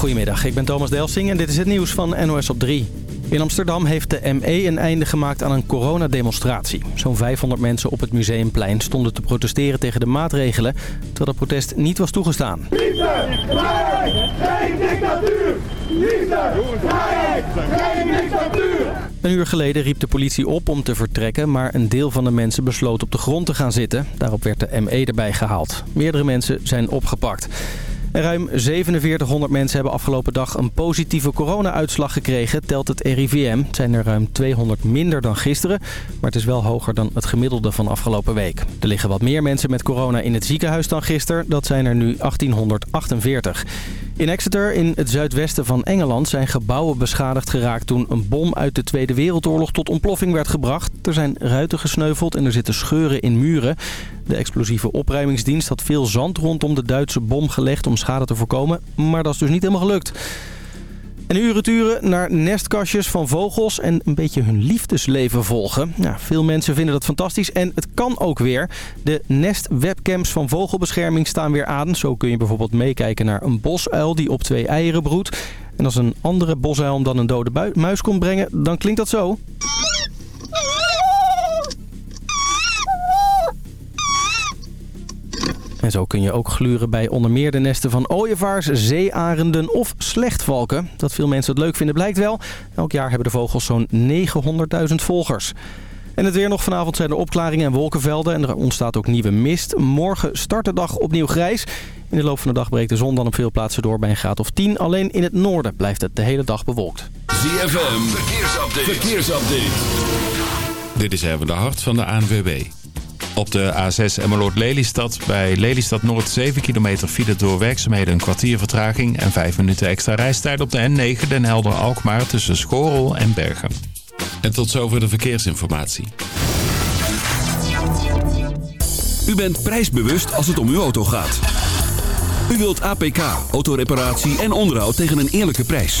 Goedemiddag, ik ben Thomas Delsing en dit is het nieuws van NOS op 3. In Amsterdam heeft de ME een einde gemaakt aan een coronademonstratie. Zo'n 500 mensen op het Museumplein stonden te protesteren tegen de maatregelen... terwijl het protest niet was toegestaan. Liefde, vrijheid, geen dictatuur! Liefde, vrijheid, geen dictatuur! Een uur geleden riep de politie op om te vertrekken... maar een deel van de mensen besloot op de grond te gaan zitten. Daarop werd de ME erbij gehaald. Meerdere mensen zijn opgepakt. Ruim 4700 mensen hebben afgelopen dag een positieve corona-uitslag gekregen, telt het RIVM. Het zijn er ruim 200 minder dan gisteren, maar het is wel hoger dan het gemiddelde van afgelopen week. Er liggen wat meer mensen met corona in het ziekenhuis dan gisteren, dat zijn er nu 1848. In Exeter, in het zuidwesten van Engeland, zijn gebouwen beschadigd geraakt toen een bom uit de Tweede Wereldoorlog tot ontploffing werd gebracht. Er zijn ruiten gesneuveld en er zitten scheuren in muren. De explosieve opruimingsdienst had veel zand rondom de Duitse bom gelegd om schade te voorkomen, maar dat is dus niet helemaal gelukt. En uren turen naar nestkastjes van vogels en een beetje hun liefdesleven volgen. Veel mensen vinden dat fantastisch en het kan ook weer. De nestwebcams van Vogelbescherming staan weer aan. Zo kun je bijvoorbeeld meekijken naar een bosuil die op twee eieren broedt. En als een andere bosuil dan een dode muis komt brengen, dan klinkt dat zo. En zo kun je ook gluren bij onder meer de nesten van ooievaars, zeearenden of slechtvalken. Dat veel mensen het leuk vinden blijkt wel. Elk jaar hebben de vogels zo'n 900.000 volgers. En het weer nog vanavond zijn er opklaringen en wolkenvelden en er ontstaat ook nieuwe mist. Morgen start de dag opnieuw grijs. In de loop van de dag breekt de zon dan op veel plaatsen door bij een graad of 10. Alleen in het noorden blijft het de hele dag bewolkt. ZFM, verkeersupdate. verkeersupdate. Dit is even de hart van de ANWB. Op de A6 Emmeloord-Lelystad bij Lelystad Noord 7 kilometer file door werkzaamheden een kwartier vertraging en 5 minuten extra reistijd op de N9 Den Helder-Alkmaar tussen Schorel en Bergen. En tot zover de verkeersinformatie. U bent prijsbewust als het om uw auto gaat. U wilt APK, autoreparatie en onderhoud tegen een eerlijke prijs.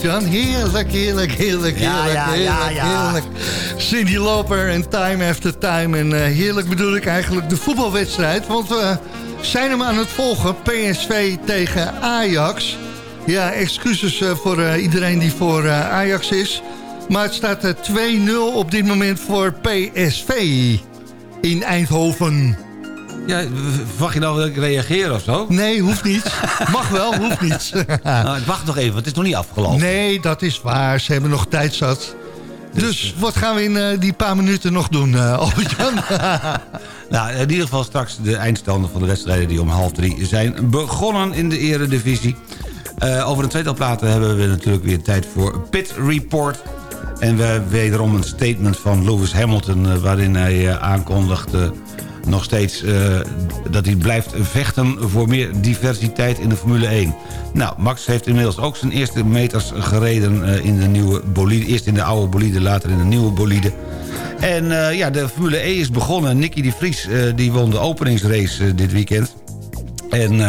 Albert-Jan. Heerlijk, heerlijk, heerlijk, Ja, heerlijk, ja, heerlijk, ja, ja. heerlijk. Cindy Loper en Time After Time. En eh, heerlijk bedoel ik eigenlijk de voetbalwedstrijd. Want we zijn hem aan het volgen. PSV tegen Ajax. Ja, excuses eh, voor eh, iedereen die voor Ajax is. Maar het staat eh, 2-0 op dit moment voor PSV in Eindhoven. Ja, verwacht je nou dat ik reageer of zo? Nee, hoeft niet. Mag wel, hoeft niet. Nou, ik wacht nog even, want het is nog niet afgelopen. Nee, dat is waar. Ze hebben nog tijd zat. Dus wat gaan we in eh, die paar minuten nog doen, eh Albert-Jan? Nou, in ieder geval straks de eindstanden van de wedstrijden... die om half drie zijn begonnen in de eredivisie. Eh over een tweetal platen hebben we natuurlijk weer tijd voor Pit Report. En we hebben wederom een statement van Lewis Hamilton... eh, waarin hij eh, aankondigt eh, nog steeds eh, dat hij blijft vechten... voor meer diversiteit in de Formule 1. Nou, Max heeft inmiddels ook zijn eerste meters gereden eh, in de nieuwe bolide. Eerst in de oude bolide, later in de nieuwe bolide. En eh, ja, de Formule E is begonnen. Nicky de Vries die won de openingsrace dit weekend. En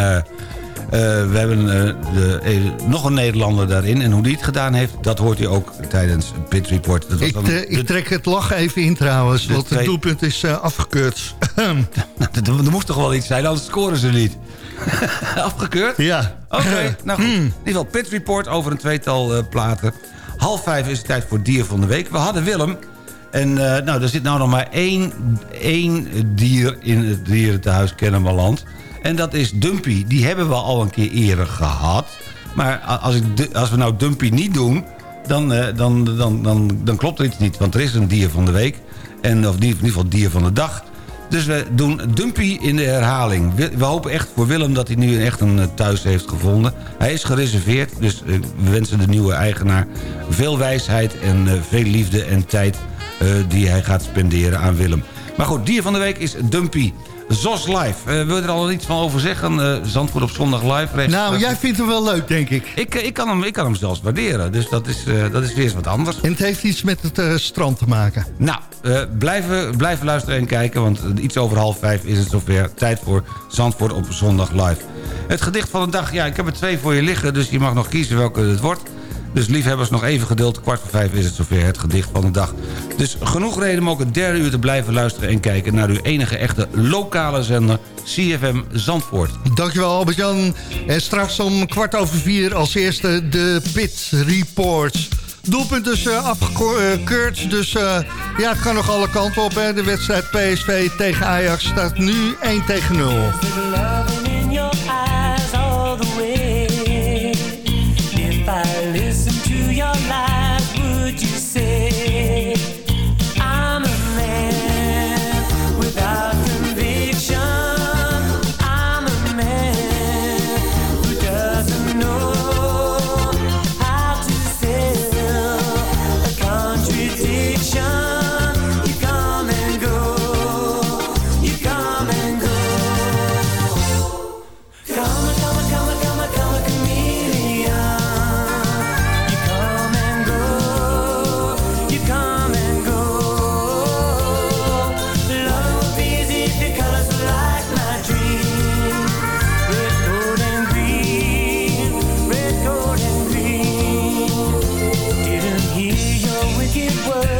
we hebben eh, de, eh, nog een Nederlander daarin. En hoe die het gedaan heeft, dat hoort u ook tijdens Pit Report. Dat was ik, dan eh, ik trek het lachen even in trouwens, want het doelpunt is eh, afgekeurd. er, moest toch wel iets zijn, anders scoren ze niet. Afgekeurd? ja. Oké, nou goed. In ieder geval Pit Report over een tweetal eh, platen. Half vijf is het tijd voor dier van de week. We hadden Willem. En eh, nou, er zit nou nog maar één, één dier in het dierentehuis Kennemerland. En dat is Dumpy. Die hebben we al een keer eerder gehad. Maar als, ik, als we nou Dumpy niet doen... Dan, eh, dan, dan, dan, dan klopt er iets niet. Want er is een dier van de week. En, of in ieder geval dier van de dag. Dus we doen Dumpy in de herhaling. We, hopen echt voor Willem dat hij nu echt een eh, thuis heeft gevonden. Hij is gereserveerd, dus eh, we wensen de nieuwe eigenaar... veel wijsheid en veel liefde en tijd die hij gaat spenderen aan Willem. Maar goed, dier van de week is Dumpy. Zos Live. Eh, wil je er al iets van over zeggen? Eh, Zandvoort op zondag live. rechts- Nou, jij vindt hem wel leuk, denk ik. ik, eh, ik, kan hem, ik kan hem zelfs waarderen. Dus dat is, dat is weer eens wat anders. En het heeft iets met het strand te maken. Nou, blijven, blijven luisteren en kijken, want iets over half vijf is het zover. Tijd voor Zandvoort op zondag live. Het gedicht van de dag, ja, ik heb er twee voor je liggen... dus je mag nog kiezen welke het wordt. Dus liefhebbers, nog even geduld. Kwart voor vijf is het zover, het gedicht van de dag. Dus genoeg reden om ook het derde uur te blijven luisteren... en kijken naar uw enige echte lokale zender, CFM Zandvoort. Dankjewel Albert-Jan. En straks om kwart over vier als eerste de Pit Reports. Doelpunt is eh, afgekeurd, dus eh, ja, het kan nog alle kanten op. De wedstrijd PSV tegen Ajax staat nu 1 tegen 0. make it work.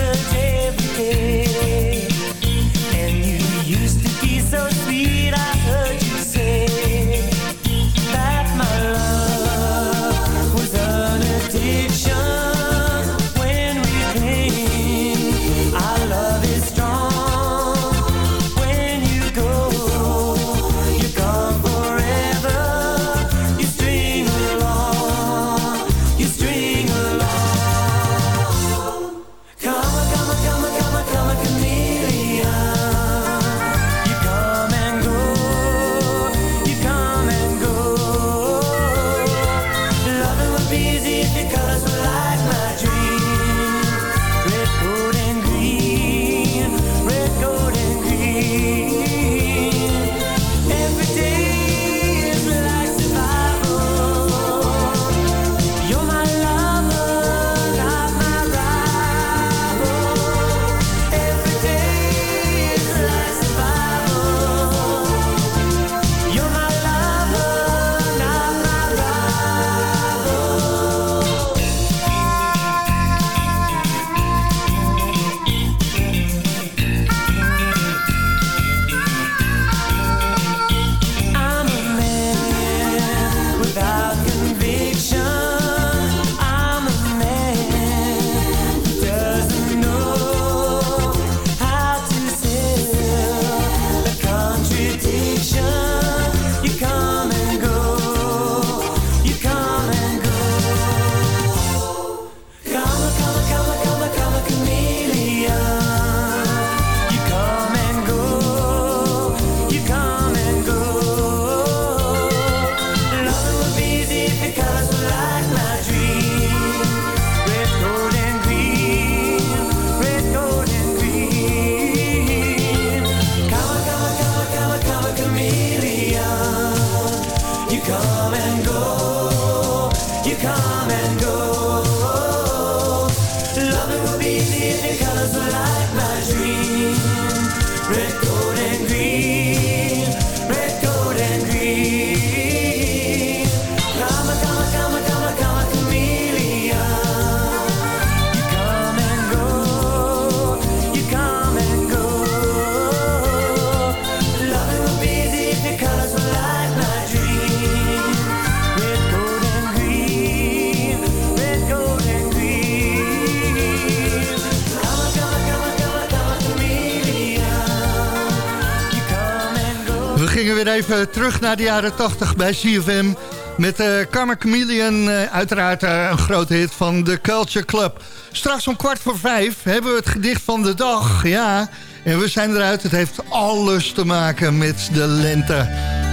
Weer even terug naar de jaren 80 bij CFM. Met uh, Karma Chameleon, eh, uiteraard eh, een grote hit van de Culture Club. Straks om kwart voor vijf hebben we het gedicht van de dag. Ja, en we zijn eruit. Het heeft alles te maken met de lente.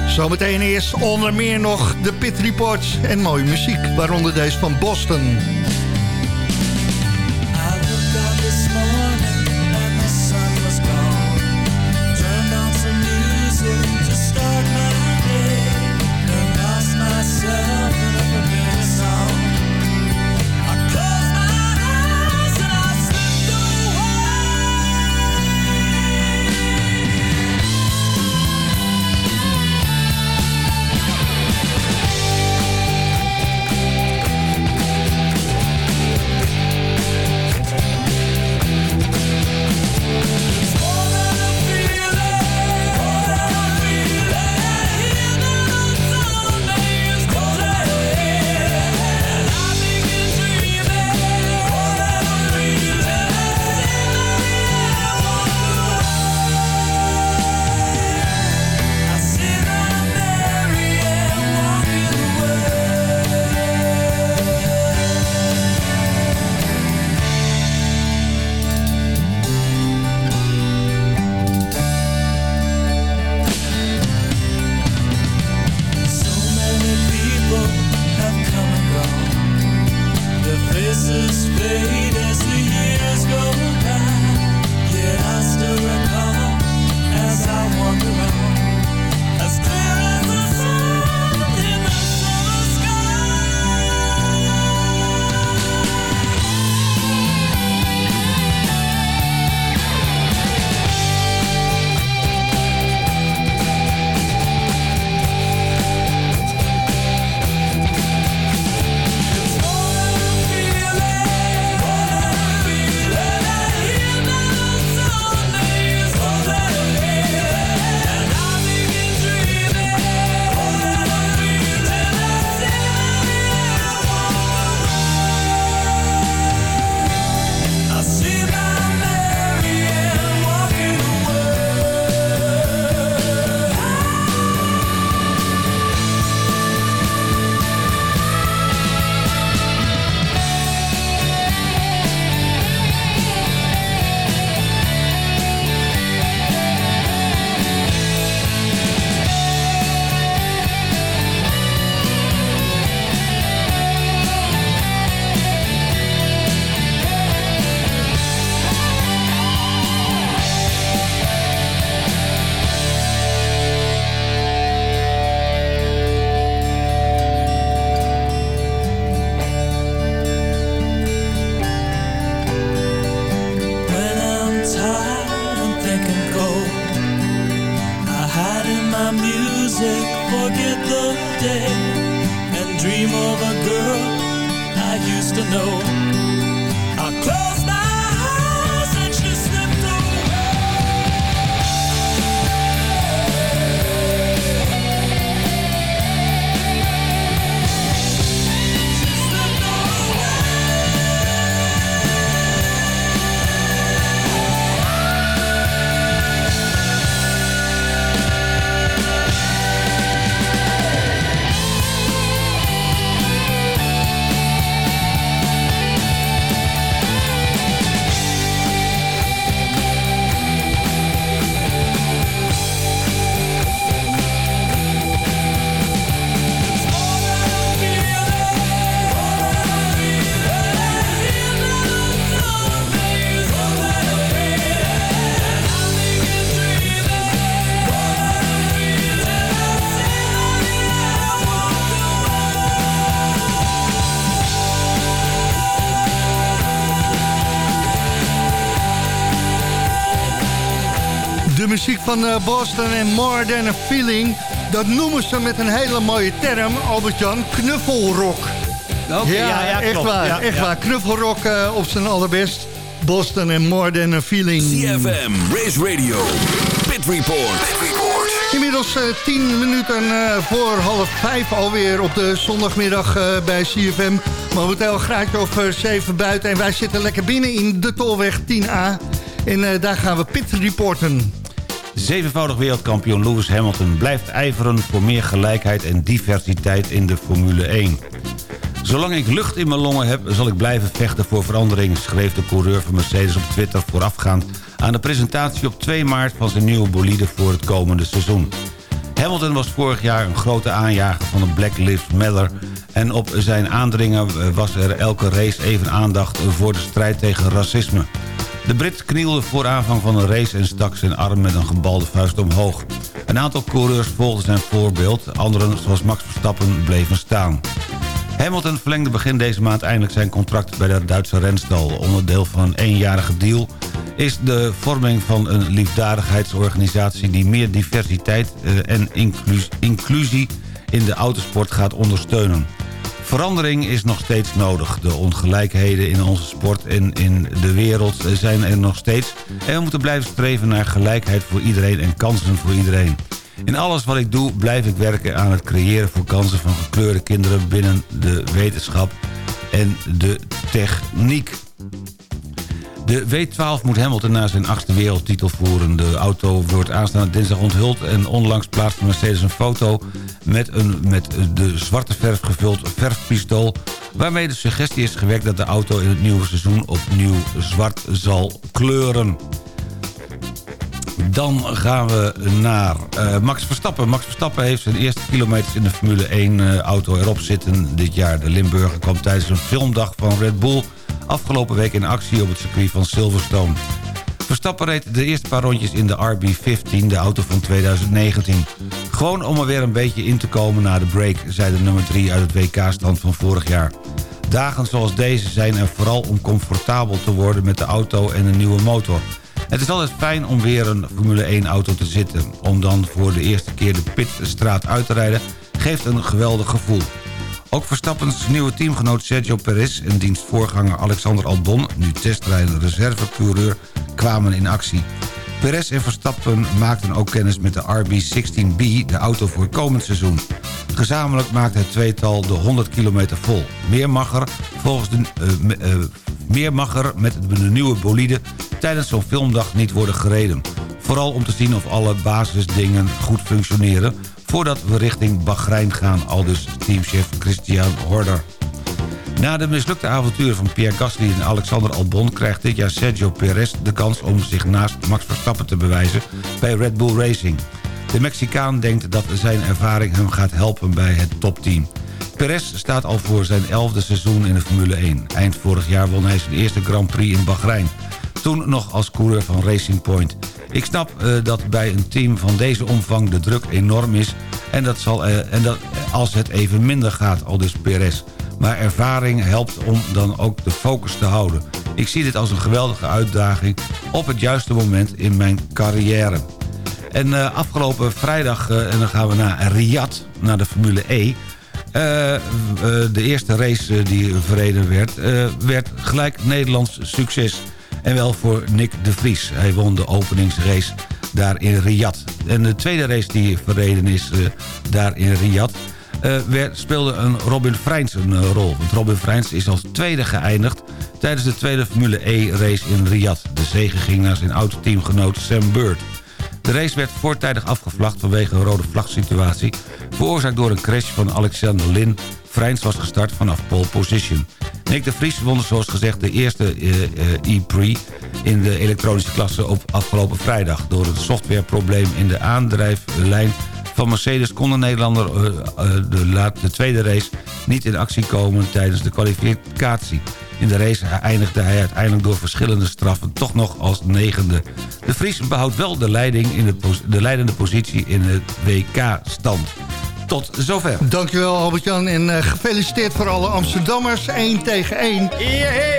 Zometeen eerst onder meer nog de Pit Reports en mooie muziek. Waaronder deze van Boston. Van eh, Boston en More Than a Feeling... dat noemen ze met een hele mooie term, Albert-Jan, knuffelrock. Oké, ja, ja, echt klopt. waar, Ja, echt ja. waar. Knuffelrock eh, op zijn allerbest. Boston en More Than a Feeling. CFM, Race Radio, Pit Report. Inmiddels eh, tien minuten eh, voor half vijf alweer op de zondagmiddag eh, bij CFM. Momenteel graadje of eh, zeven buiten. En wij zitten lekker binnen in de Tolweg 10A. En eh, daar gaan we pit reporten. Zevenvoudig wereldkampioen Lewis Hamilton blijft ijveren voor meer gelijkheid en diversiteit in de Formule 1. Zolang ik lucht in mijn longen heb, zal ik blijven vechten voor verandering... schreef de coureur van Mercedes op Twitter voorafgaand... aan de presentatie op 2 maart van zijn nieuwe bolide voor het komende seizoen. Hamilton was vorig jaar een grote aanjager van de Black Lives Matter... en op zijn aandringen was er elke race even aandacht voor de strijd tegen racisme. De Brit knielde voor aanvang van een race en stak zijn arm met een gebalde vuist omhoog. Een aantal coureurs volgden zijn voorbeeld, anderen zoals Max Verstappen bleven staan. Hamilton verlengde begin deze maand eindelijk zijn contract bij de Duitse renstal. Onderdeel van een eenjarige deal is de vorming van een liefdadigheidsorganisatie... die meer diversiteit eh, en inclus- inclusie in de autosport gaat ondersteunen. Verandering is nog steeds nodig. De ongelijkheden in onze sport en in de wereld zijn er nog steeds. En we moeten blijven streven naar gelijkheid voor iedereen en kansen voor iedereen. In alles wat ik doe blijf ik werken aan het creëren voor kansen van gekleurde kinderen... binnen de wetenschap en de techniek. De W12 moet Hamilton naar zijn achtste wereldtitel voeren. De auto wordt aanstaande dinsdag onthuld... en onlangs plaatste Mercedes een foto met een met de zwarte verf gevuld verfpistool... waarmee de suggestie is gewekt dat de auto in het nieuwe seizoen opnieuw zwart zal kleuren. Dan gaan we naar eh, Max Verstappen. Max Verstappen heeft zijn eerste kilometers in de Formule 1 eh, auto erop zitten dit jaar. De Limburger kwam tijdens een filmdag van Red Bull afgelopen week in actie op het circuit van Silverstone. Verstappen reed de eerste paar rondjes in de RB15, de auto van 2019. Gewoon om er weer een beetje in te komen na de break, zei de nummer 3 uit het WK-stand van vorig jaar. Dagen zoals deze zijn er vooral om comfortabel te worden met de auto en een nieuwe motor. Het is altijd fijn om weer een Formule 1-auto te zitten. Om dan voor de eerste keer de pitstraat uit te rijden... geeft een geweldig gevoel. Ook Verstappens nieuwe teamgenoot Sergio Perez... en diens voorganger Alexander Albon... nu testrijder reservecoureur, kwamen in actie. Perez en Verstappen maakten ook kennis met de RB16B... de auto voor komend seizoen. Gezamenlijk maakt het tweetal de 100 kilometer vol. Meer er, volgens de, eh, eh, meer mag er met de nieuwe bolide tijdens zo'n filmdag niet worden gereden. Vooral om te zien of alle basisdingen goed functioneren... voordat we richting Bahrein gaan, aldus teamchef Christian Horder. Na de mislukte avonturen van Pierre Gasly en Alexander Albon... krijgt dit jaar Sergio Perez de kans om zich naast Max Verstappen te bewijzen... bij Red Bull Racing. De Mexicaan denkt dat zijn ervaring hem gaat helpen bij het topteam. Perez staat al voor zijn elfde seizoen in de Formule 1. Eind vorig jaar won hij zijn eerste Grand Prix in Bahrein. Toen nog als coureur van Racing Point. Ik snap eh, dat bij een team van deze omvang de druk enorm is... en dat, zal, eh, en dat als het even minder gaat, al dus Perez. Maar ervaring helpt om dan ook de focus te houden. Ik zie dit als een geweldige uitdaging op het juiste moment in mijn carrière. En eh, afgelopen vrijdag, eh, en dan gaan we naar Riyadh, naar de Formule E... Eh, de eerste race die verreden werd, werd gelijk Nederlands succes. En wel voor Nick de Vries. Hij won de openingsrace daar in Riyadh. En de tweede race die verreden is daar in Riyadh... eh, speelde een Robin Freins een eh, rol. Want Robin Freins is als tweede geëindigd... tijdens de tweede Formule E-race in Riyadh. De zege ging naar zijn oud-teamgenoot Sam Bird. De race werd voortijdig afgevlacht vanwege een rode vlagsituatie... veroorzaakt door een crash van Alexander Lin. Freins was gestart vanaf pole position. Nick de Vries won zoals gezegd de eerste eh, eh, E-Prix... in de elektronische klasse op afgelopen vrijdag. Door een softwareprobleem in de aandrijflijn van Mercedes... kon de Nederlander eh, eh, de, laat- de tweede race niet in actie komen tijdens de kwalificatie. In de race eindigde hij uiteindelijk door verschillende straffen toch nog als negende. De Vries behoudt wel de, leiding in de leidende positie in het WK-stand. Tot zover. Dankjewel Albert-Jan en eh, gefeliciteerd voor alle Amsterdammers. 1 tegen 1.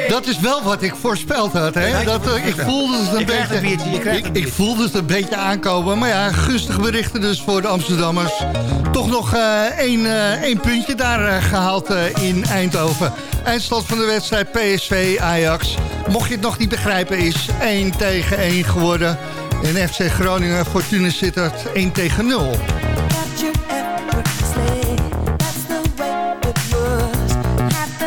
Dat is wel wat ik voorspeld had. Hè? Dat, eh, ik voelde het een beetje, een biertje, ik, voelde het een beetje aankomen. Maar ja, gunstige berichten dus voor de Amsterdammers. Toch nog eh, één, eh, één puntje daar eh, gehaald eh, in Eindhoven. Eindstand van de wedstrijd PSV-Ajax. Mocht je het nog niet begrijpen is 1 tegen 1 geworden. En FC Groningen Fortuna Sittard 1 tegen 0.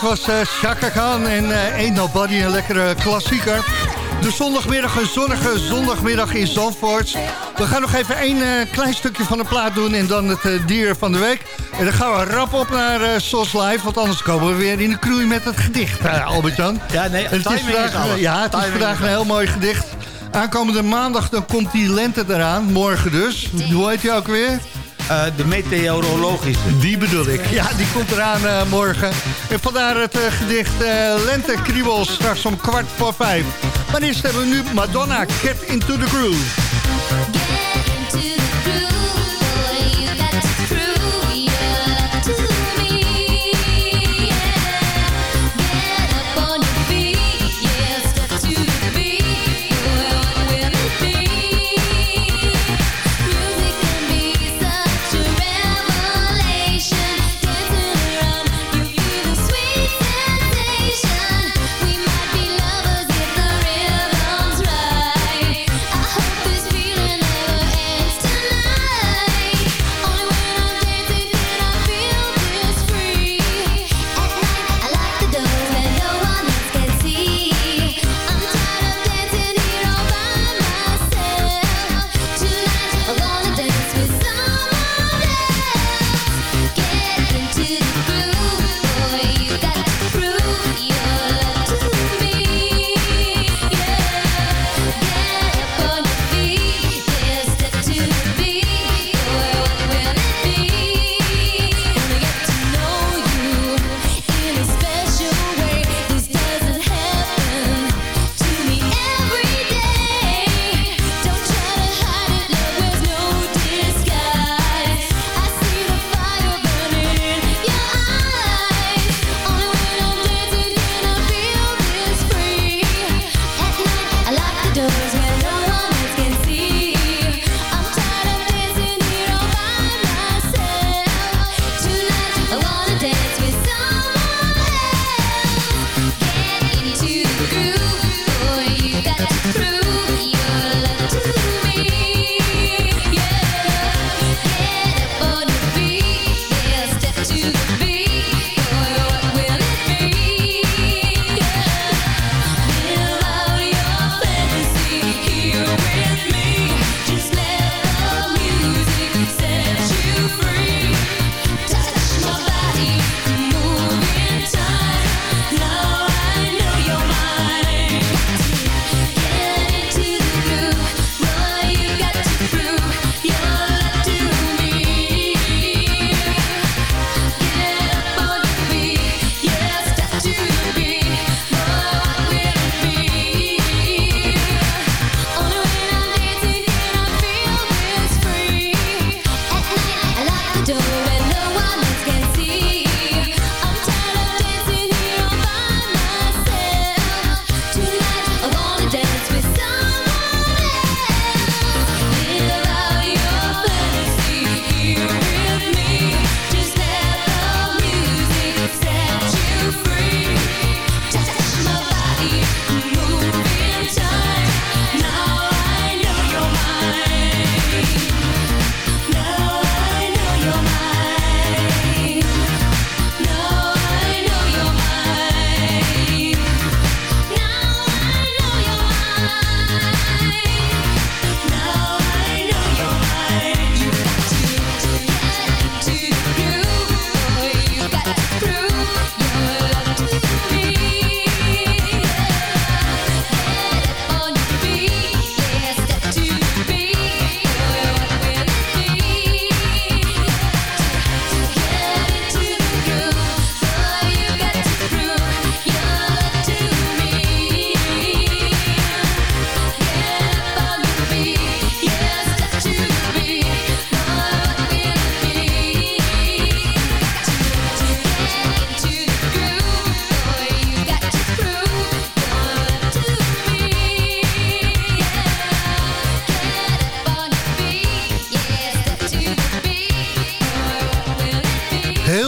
dat was eh Chaka Khan en eh Ain't Nobody, een lekkere klassieker. De zondagmiddag, een zonnige zondagmiddag in Zandvoort. We gaan nog even één eh, klein stukje van de plaat doen en dan het dier van de week. En dan gaan we rap op naar eh SOS Live, want anders komen we weer in de knoei met het gedicht, Albert-Jan. Ja, nee, het is vandaag, ja, het is vandaag een heel mooi gedicht. Aankomende maandag dan komt die lente eraan, morgen dus. Hoe heet je ook weer? Eh, de meteorologische. Die bedoel ik. Ja, die komt eraan eh, morgen. En vandaar het eh, gedicht Lente Kriebels straks om kwart voor vijf. Maar eerst hebben we nu Madonna, Get Into The Groove.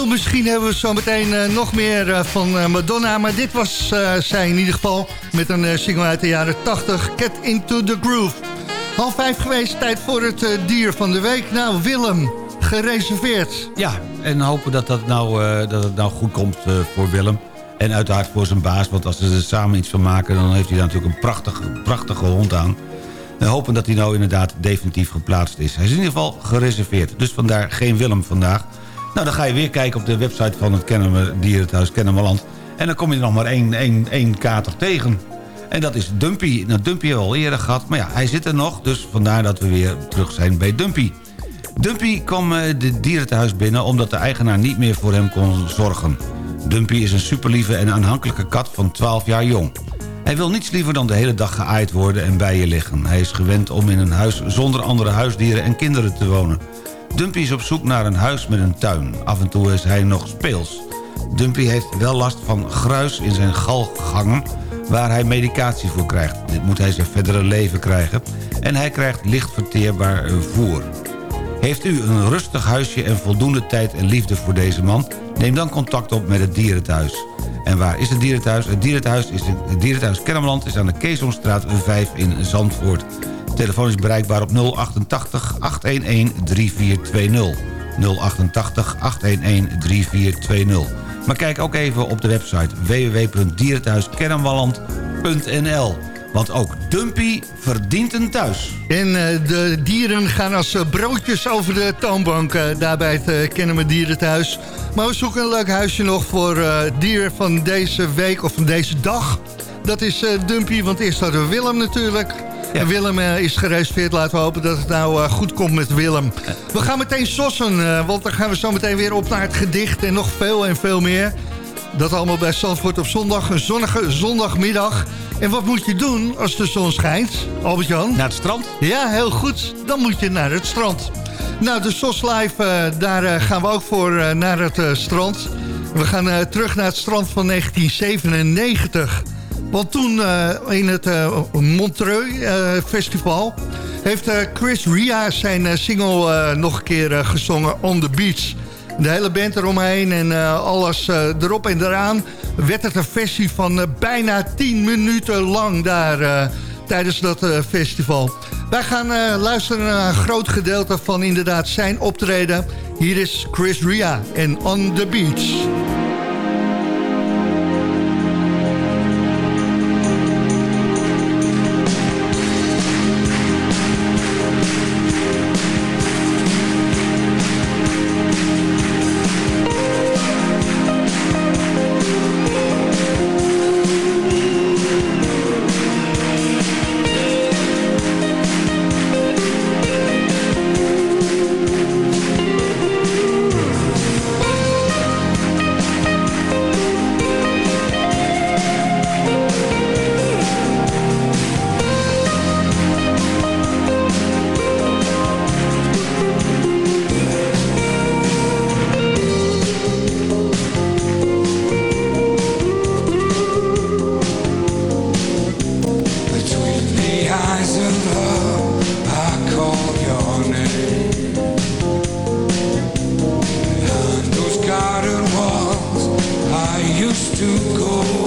Misschien hebben we zo meteen eh, nog meer eh, van eh, Madonna. Maar dit was zij in ieder geval met een single uit de jaren 80. Get Into The Groove. Half vijf geweest, tijd voor het dier van de week. Nou, Willem, gereserveerd. Ja, en hopen dat, dat, nou, dat het nou goed komt voor Willem. En uiteraard voor zijn baas, want als ze er samen iets van maken... dan heeft hij daar natuurlijk een prachtige, prachtige hond aan. En hopen dat hij nou inderdaad definitief geplaatst is. Hij is in ieder geval gereserveerd. Dus vandaar geen Willem vandaag. Nou, dan ga je weer kijken op de website van het Kennemer Dierenthuis Kennemerland. En dan kom je er nog maar één, één, één kater tegen. En dat is Dumpy. Nou, Dumpy hebben we al eerder gehad. Maar ja, hij zit er nog. Dus vandaar dat we weer terug zijn bij Dumpy. Dumpy kwam eh, de dierentehuis binnen omdat de eigenaar niet meer voor hem kon zorgen. Dumpy is een superlieve en aanhankelijke kat van 12 jaar jong. Hij wil niets liever dan de hele dag geaaid worden en bij je liggen. Hij is gewend om in een huis zonder andere huisdieren en kinderen te wonen. Dumpy is op zoek naar een huis met een tuin. Af en toe is hij nog speels. Dumpy heeft wel last van gruis in zijn galgangen... waar hij medicatie voor krijgt. Dit moet hij zijn verdere leven krijgen. En hij krijgt licht verteerbaar voer. Heeft u een rustig huisje en voldoende tijd en liefde voor deze man? Neem dan contact op met het dierenthuis. En waar is het dierenthuis? Het dierenthuis, is het dierenthuis Kennemerland is aan de Keesomstraat 5 in Zandvoort. Telefoon is bereikbaar op 088 811 3420. 088 811 3420. Maar kijk ook even op de website www.dierenthuiskennemerland.nl. Want ook Dumpy verdient een thuis. En eh, de dieren gaan als eh, broodjes over de toonbank eh, daar bij het uh, Kennemer Dierenthuis. Maar we zoeken een leuk huisje nog voor dier van deze week of van deze dag. Dat is Dumpy, want eerst hadden we Willem natuurlijk. En Willem is gereserveerd. Laten we hopen dat het nou goed komt met Willem. We gaan meteen sossen, want dan gaan we zo meteen weer op naar het gedicht... en nog veel en veel meer. Dat allemaal bij Zandvoort op zondag. Een zonnige zondagmiddag. En wat moet je doen als de zon schijnt, Albert-Jan? Naar het strand? Ja, heel goed. Dan moet je naar het strand. Nou, de SOS Live, daar gaan we ook voor naar het strand. We gaan terug naar het strand van 1997. Want toen in het Montreux Festival... heeft Chris Ria zijn single nog een keer gezongen, On The Beach... De hele band eromheen en uh, alles uh, erop en eraan. Werd het een versie van uh, bijna 10 minuten lang daar tijdens dat festival. Wij gaan luisteren naar een groot gedeelte van inderdaad zijn optreden. Hier is Chris Ria en On The Beach. to go.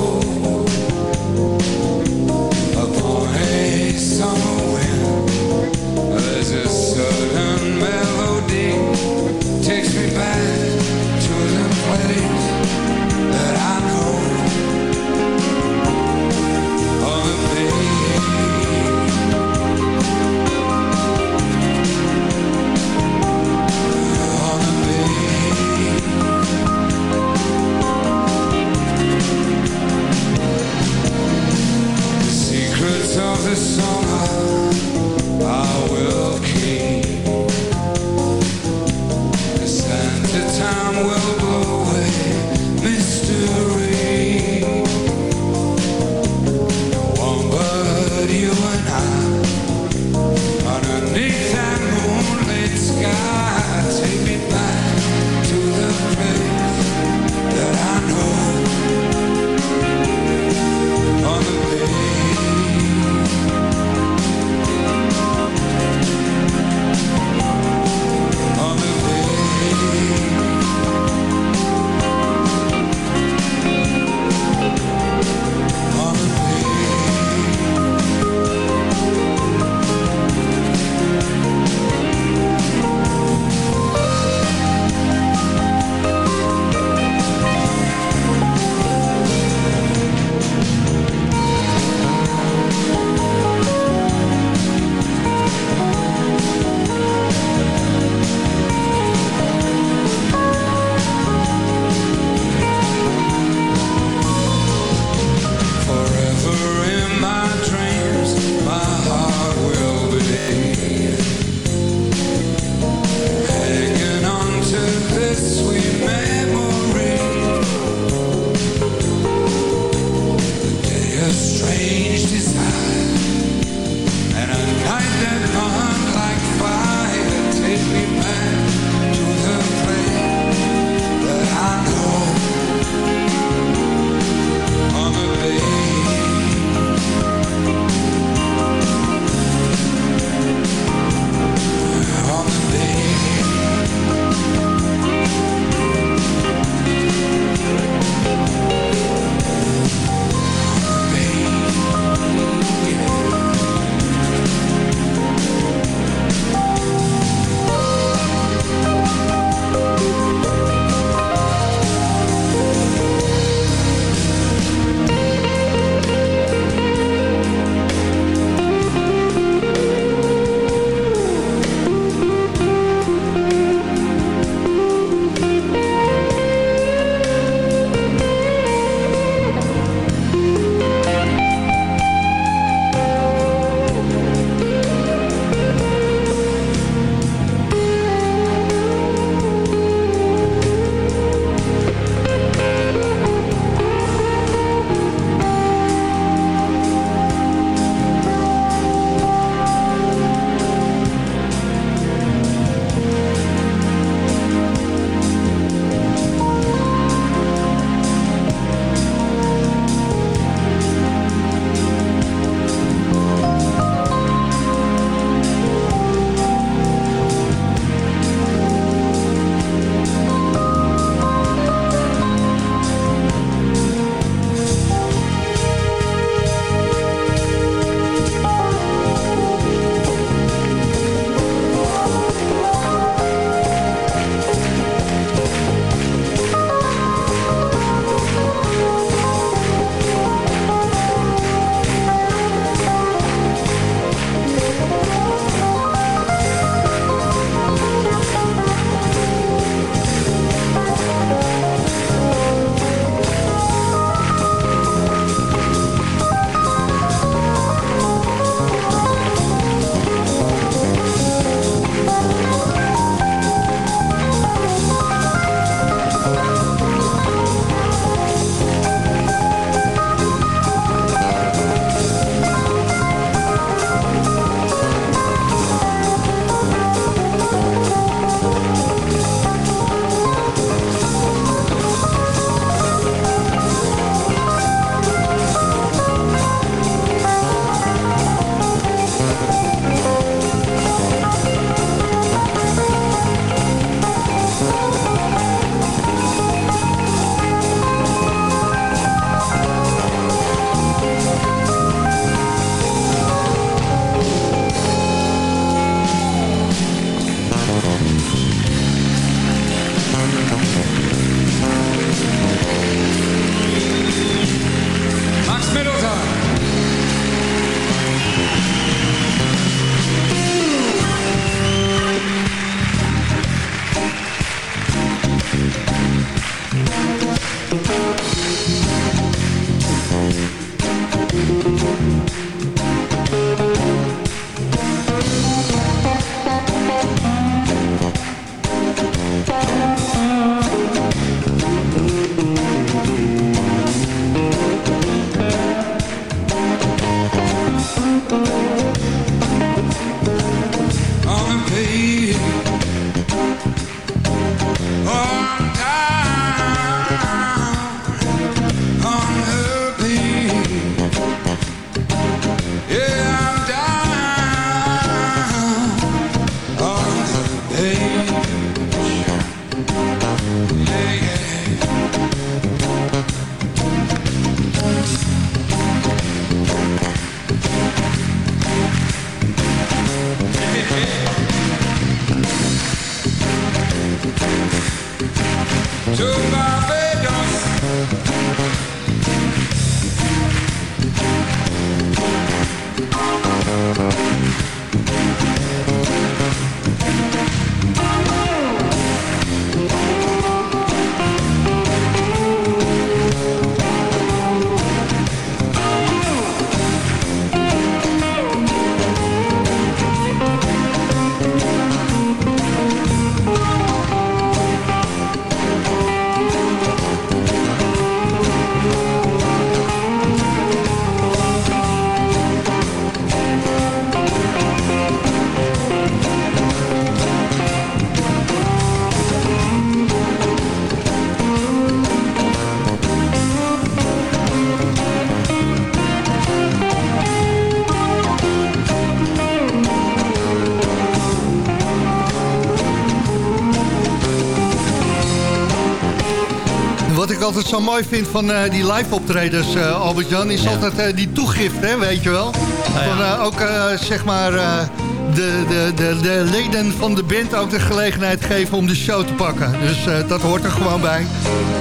Wat ik altijd zo mooi vind van eh, die live optredens, eh, Albert-Jan... is altijd eh, die toegift, hè, weet je wel. Van, eh, ook zeg maar de, de, de, de leden van de band ook de gelegenheid geven om de show te pakken. Dus dat hoort er gewoon bij.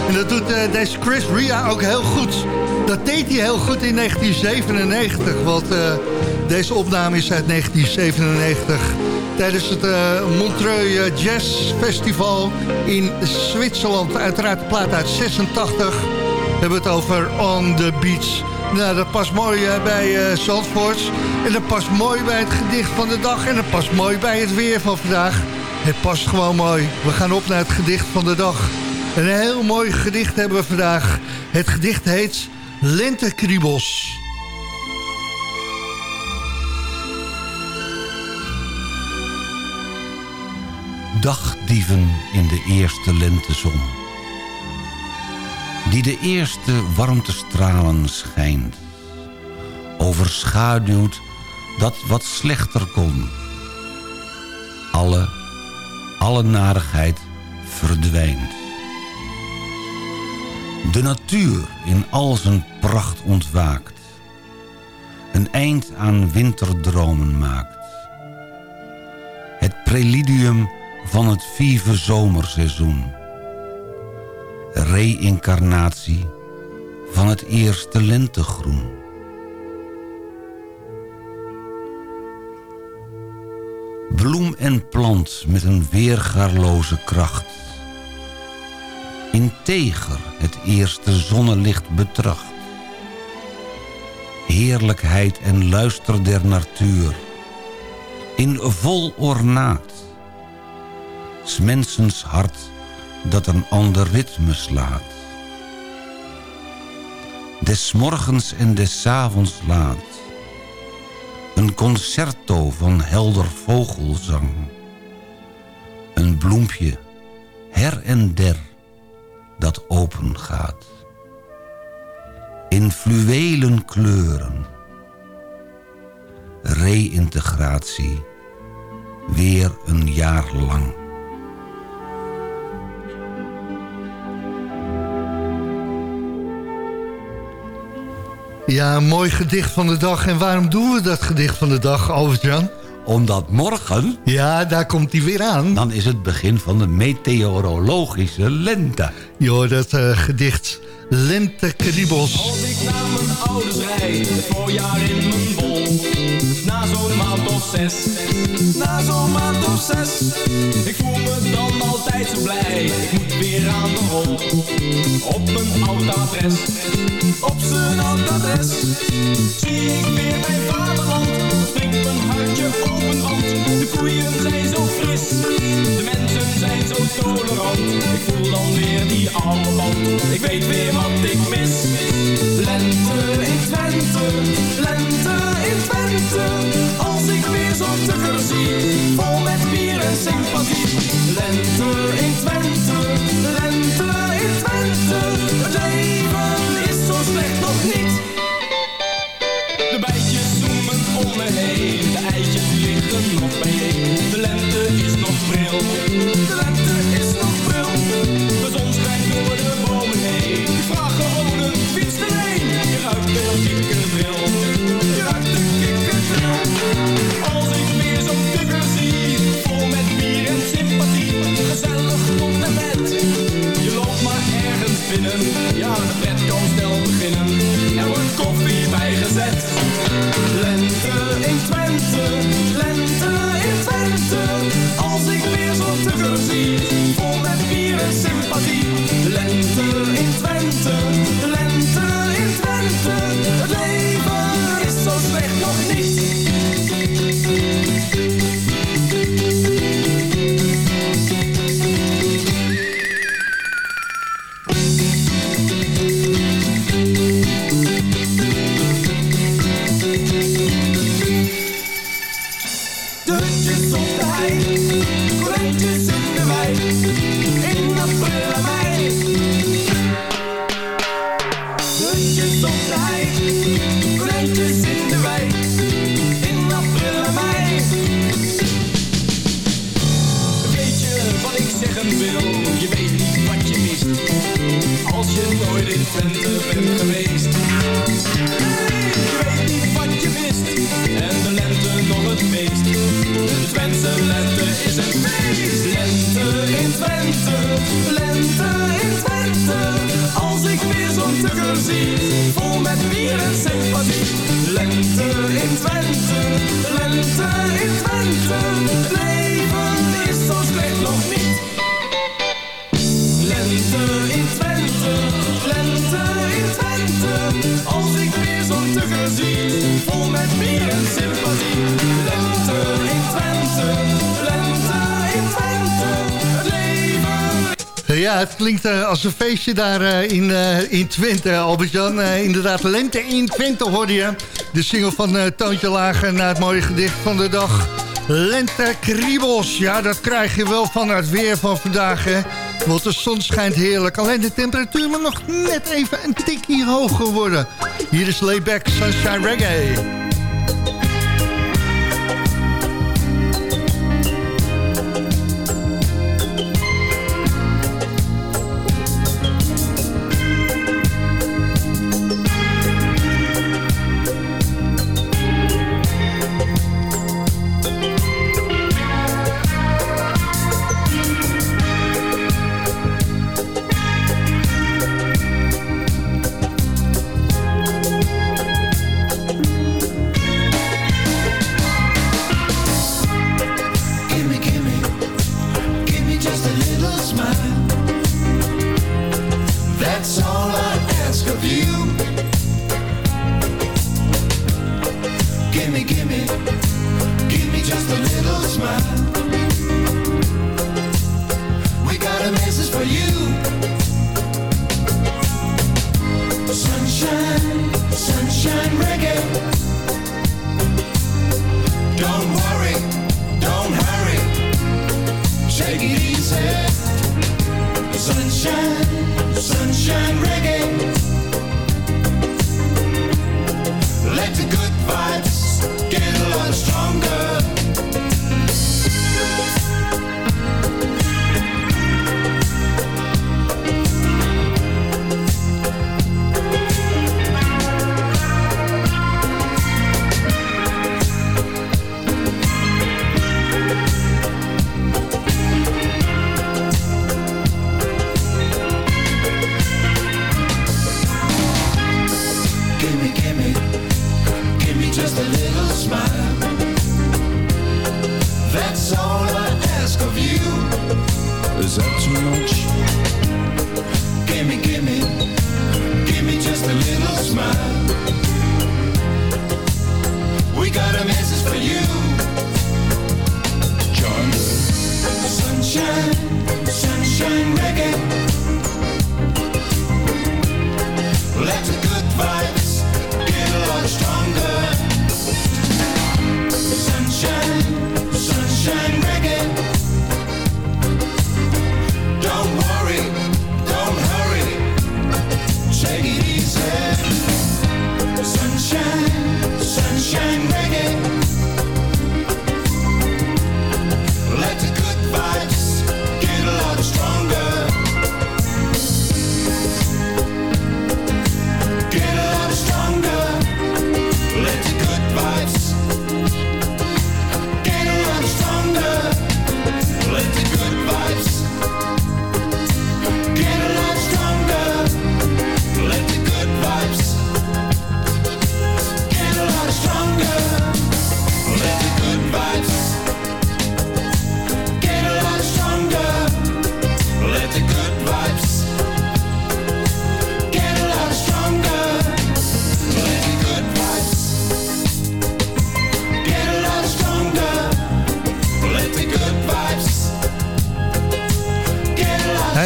En dat doet deze Chris Ria ook heel goed. Dat deed hij heel goed in 1997, want deze opname is uit 1997 tijdens het eh, Montreux eh, Jazz Festival in Zwitserland. Uiteraard de plaat uit 86. We hebben het over On the Beach. Nou, dat past mooi eh, bij uh, Zandvoort. En dat past mooi bij het gedicht van de dag. En dat past mooi bij het weer van vandaag. Het past gewoon mooi. We gaan op naar het gedicht van de dag. En een heel mooi gedicht hebben we vandaag. Het gedicht heet Lentekriebels. Dagdieven in de eerste lentezon. Die de eerste warmtestralen schijnt. Overschaduwt dat wat slechter kon. Alle, alle narigheid verdwijnt. De natuur in al zijn pracht ontwaakt. Een eind aan winterdromen maakt. Het preludium van het vieve zomerseizoen. Reïncarnatie van het eerste lentegroen. Bloem en plant met een weergaarloze kracht. Integer het eerste zonnelicht betracht. Heerlijkheid en luister der natuur. In vol ornaat. Mensens hart dat een ander ritme slaat. Des morgens en des avonds laat. Een concerto van helder vogelzang. Een bloempje, her en der, dat open gaat. In fluwelen kleuren. Reïntegratie, weer een jaar lang. Ja, mooi gedicht van de dag. En waarom doen we dat gedicht van de dag, Albert-Jan? Omdat morgen... Ja, daar komt hij weer aan. Dan is het begin van de meteorologische lente. Joh, dat eh, gedicht Lentekriebels. Als ik naar mijn ouders rijd, het voorjaar in mijn bol. Na zo'n maand of zes, na zo'n maand of zes. Ik voel me dan altijd zo blij, ik moet weer aan de rol. Op mijn oud adres, op zijn oud adres. Zie ik weer mijn vaderland, de koeien zijn zo fris. De mensen zijn zo tolerant, ik voel dan weer die band. Ik weet weer wat ik mis. Lente in Twente, lente in Twente. Als ik weer zo'n tugger zie, vol met bier en sympathie. Lente in Twente, lente in Twente. Nog Eh, ja, het klinkt eh, als een feestje daar eh, in, uh, in Twente, Albert-Jan. inderdaad, lente in Twente hoorde je. De single van Toontje Lager na het mooie gedicht van de dag. Lente kriebels. Ja, dat krijg je wel van het weer van vandaag, hè. Want de zon schijnt heerlijk. Alleen de temperatuur moet nog net even een tikje hoger worden. Hier is Layback Sunshine Reggae.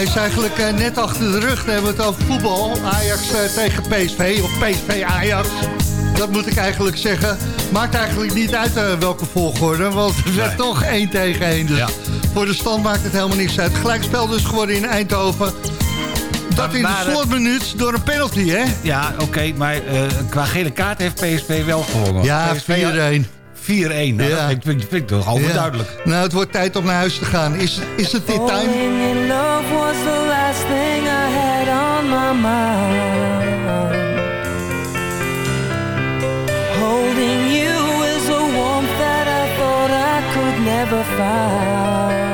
is eigenlijk eh, net achter de rug. Dan hebben we het over voetbal. Ajax eh, tegen PSV of PSV-Ajax. Dat moet ik eigenlijk zeggen. Maakt eigenlijk niet uit eh, welke volgorde, want het werd toch 1 tegen 1. Dus voor de stand maakt het helemaal niks uit. Gelijkspel dus geworden in Eindhoven. Dat in de slotminuut door een penalty, hè? Ja, oké, maar qua gele kaart heeft PSV wel gewonnen. Ja, 4-1. 4-1, nou, Ja. dat vind, vind, vind ik toch overduidelijk. Ja. Nou, het wordt tijd om naar huis te gaan. Is, is het dit time? Falling in love was the last thing I had on my mind. Holding you is a warmth that I thought I could never find.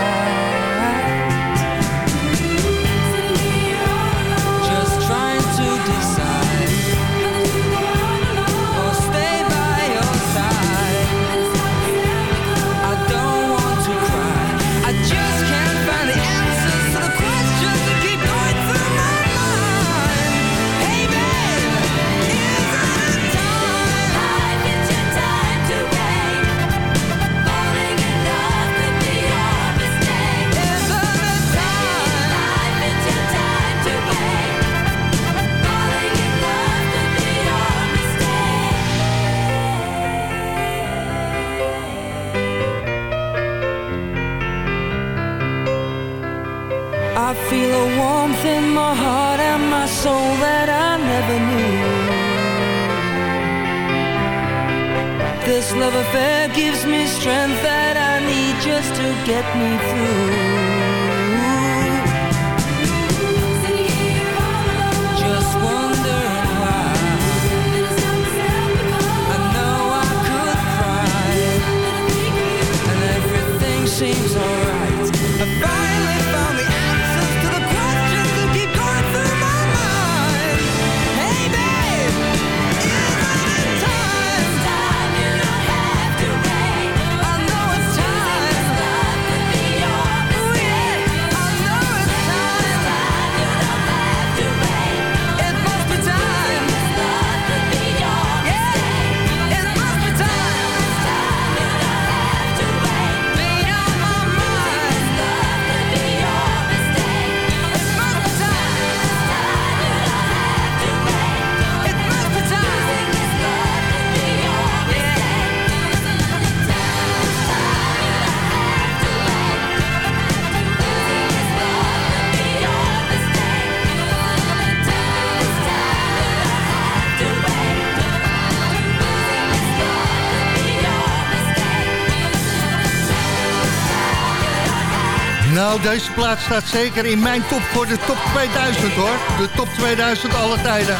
Nou, deze plaats staat zeker in mijn top voor de top 2000 hoor. De top 2000 alle tijden.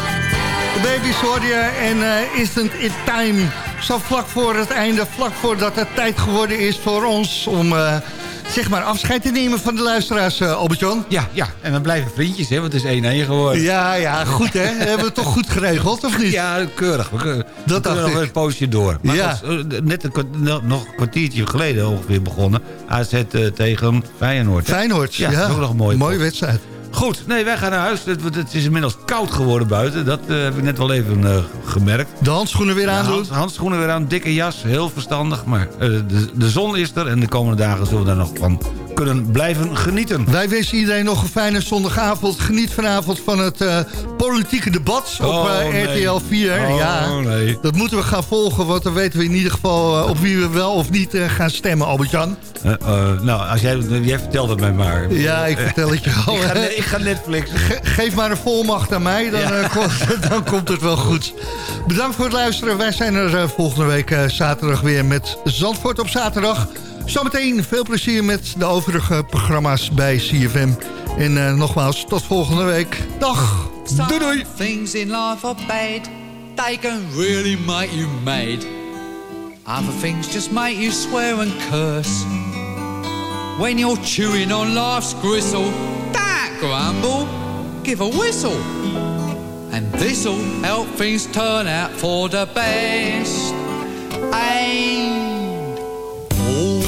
De baby's je en eh Isn't It Time. Zo vlak voor het einde, vlak voordat het tijd geworden is voor ons... om eh, zeg maar afscheid te nemen van de luisteraars, eh Albert-Jan. Ja, ja, en we blijven vriendjes, hè, want het is 1-1 geworden. Ja, ja, goed hè. Hebben we het toch goed geregeld, of niet? Ja, keurig. We, kunnen- we Dat kunnen nog een poosje door. Maar Ja. eh, net een, nog- een kwartiertje geleden ongeveer begonnen. AZ eh, tegen Feyenoord. hè? Feyenoord, ja. dat is ook nog een mooie Mooie pot. wedstrijd. Goed, nee, wij gaan naar huis. Het, het is inmiddels koud geworden buiten. Dat eh, heb ik net wel even eh, gemerkt. De handschoenen weer Ja, aandoen. hand- handschoenen weer aan, dikke jas, heel verstandig. Maar eh, de, de zon is er en de komende dagen zullen we daar nog van kunnen blijven genieten. Wij wensen iedereen nog een fijne zondagavond. Geniet vanavond van het eh, politieke debat op Oh, eh, nee. RTL 4. Oh, ja, nee. Dat moeten we gaan volgen, want dan weten we in ieder geval eh, op wie we wel of niet gaan stemmen, Albert-Jan. Nou, als jij, jij vertelt het mij maar. Ja, ik vertel het je al. ik, ga, ik ga Netflix. Ge- geef maar een volmacht aan mij, dan, Ja. komt, dan komt het wel goed. Bedankt voor het luisteren. Wij zijn er volgende week zaterdag weer met Zandvoort op zaterdag. Zometeen veel plezier met de overige programma's bij CFM. En eh, nogmaals, tot volgende week. Dag. Doei doei. Things in life are bad. They can really make you mad. Other things just make you swear and curse. When you're chewing on life's gristle, don't grumble, give a whistle. And this'll help things turn out for the best. And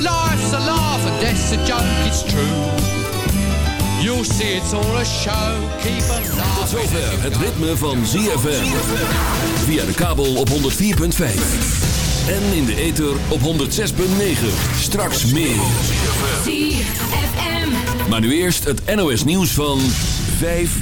Life's a laugh and death's a joke, it's true. You'll see it's all a show, keep on Tot laughing. zover het ritme van ZFM. Via de kabel op 104.5. En in de ether op 106.9. Straks meer. ZFM. Maar nu eerst het NOS nieuws van 5